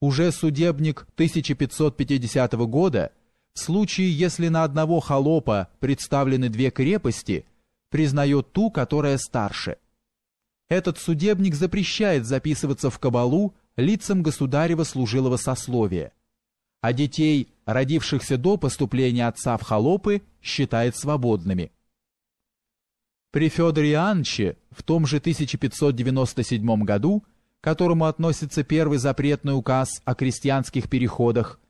уже судебник 1550 года, в случае, если на одного холопа представлены две крепости, признает ту, которая старше. Этот судебник запрещает записываться в кабалу лицам государева служилого сословия, а детей, родившихся до поступления отца в холопы, считает свободными. При Федоре Иоанновиче в том же 1597 году, к которому относится первый запретный указ о крестьянских переходах,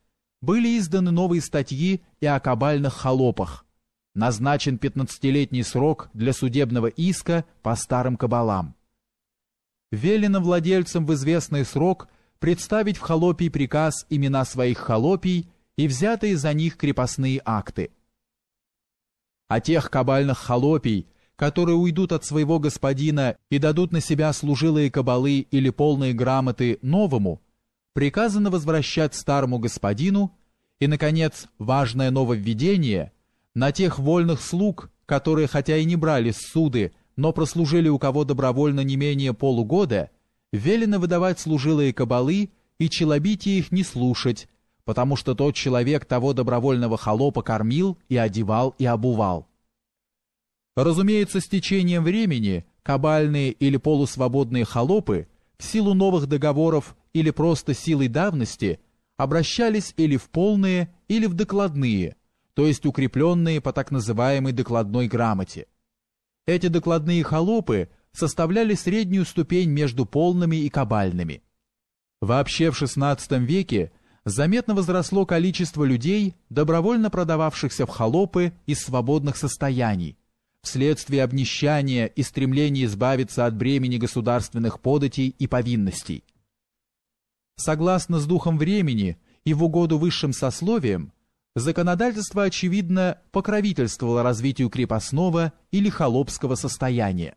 были изданы новые статьи и о кабальных холопах. Назначен 15-летний срок для судебного иска по старым кабалам. Велено владельцам в известный срок представить в холопий приказ имена своих холопий и взятые за них крепостные акты. А тех кабальных холопий, которые уйдут от своего господина и дадут на себя служилые кабалы или полные грамоты новому, приказано возвращать старому господину и, наконец, важное нововведение на тех вольных слуг, которые хотя и не брали суды, но прослужили у кого добровольно не менее полугода, велено выдавать служилые кабалы и челобитие их не слушать, потому что тот человек того добровольного холопа кормил и одевал и обувал. Разумеется, с течением времени кабальные или полусвободные холопы в силу новых договоров или просто силой давности обращались или в полные, или в докладные, то есть укрепленные по так называемой докладной грамоте. Эти докладные холопы составляли среднюю ступень между полными и кабальными. Вообще в XVI веке заметно возросло количество людей, добровольно продававшихся в холопы из свободных состояний, вследствие обнищания и стремления избавиться от бремени государственных податей и повинностей. Согласно с духом времени и в угоду высшим сословиям, законодательство, очевидно, покровительствовало развитию крепостного или холопского состояния.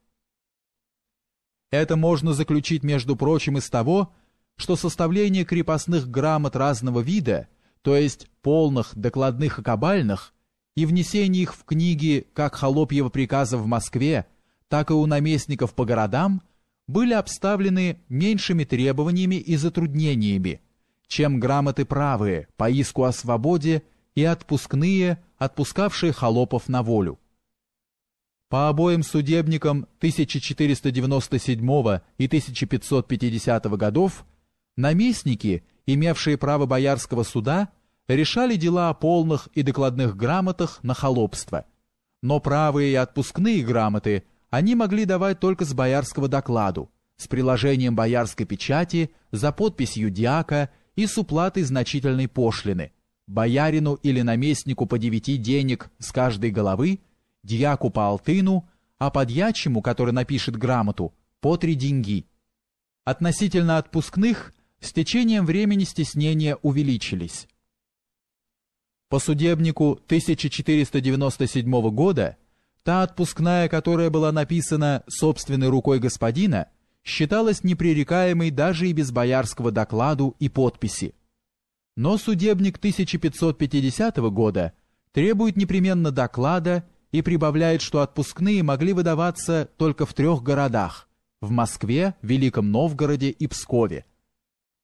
Это можно заключить, между прочим, из того, что составление крепостных грамот разного вида, то есть полных, докладных и кабальных, и внесение их в книги как холопьего приказа в Москве, так и у наместников по городам, были обставлены меньшими требованиями и затруднениями, чем грамоты правые по иску о свободе и отпускные, отпускавшие холопов на волю. По обоим судебникам 1497 и 1550 годов наместники, имевшие право боярского суда, решали дела о полных и докладных грамотах на холопство. Но правые и отпускные грамоты они могли давать только с боярского докладу, с приложением боярской печати, за подписью диака и с уплатой значительной пошлины, боярину или наместнику по девяти денег с каждой головы, дьяку по алтыну, а подьячему, который напишет грамоту, по три деньги. Относительно отпускных, с течением времени стеснения увеличились. По судебнику 1497 года та отпускная, которая была написана собственной рукой господина, считалась непререкаемой даже и без боярского докладу и подписи. Но судебник 1550 года требует непременно доклада и прибавляет, что отпускные могли выдаваться только в трех городах – в Москве, Великом Новгороде и Пскове.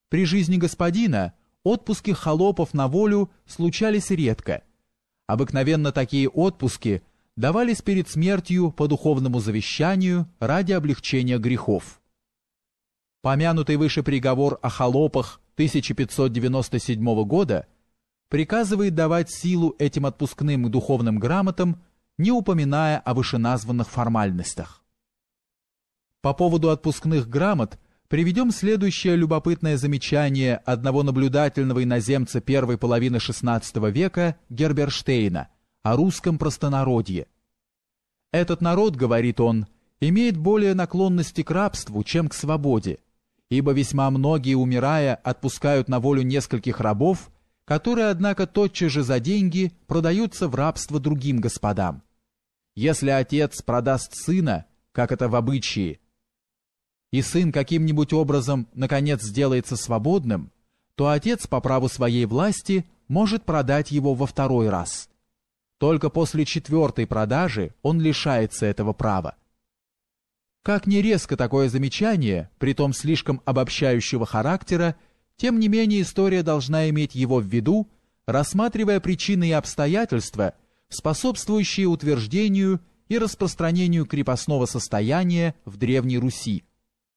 При жизни господина отпуски холопов на волю случались редко. Обыкновенно такие отпуски давались перед смертью по духовному завещанию ради облегчения грехов. Помянутый выше приговор о холопах 1597 года приказывает давать силу этим отпускным духовным грамотам, не упоминая о вышеназванных формальностях. По поводу отпускных грамот приведем следующее любопытное замечание одного наблюдательного иноземца первой половины XVI века Герберштейна о русском простонародье. «Этот народ, — говорит он, — имеет более наклонности к рабству, чем к свободе, ибо весьма многие, умирая, отпускают на волю нескольких рабов, которые, однако, тотчас же за деньги продаются в рабство другим господам. Если отец продаст сына, как это в обычае, и сын каким-нибудь образом, наконец, сделается свободным, то отец по праву своей власти может продать его во второй раз. Только после четвертой продажи он лишается этого права. Как не резко такое замечание, при том слишком обобщающего характера, Тем не менее история должна иметь его в виду, рассматривая причины и обстоятельства, способствующие утверждению и распространению крепостного состояния в Древней Руси,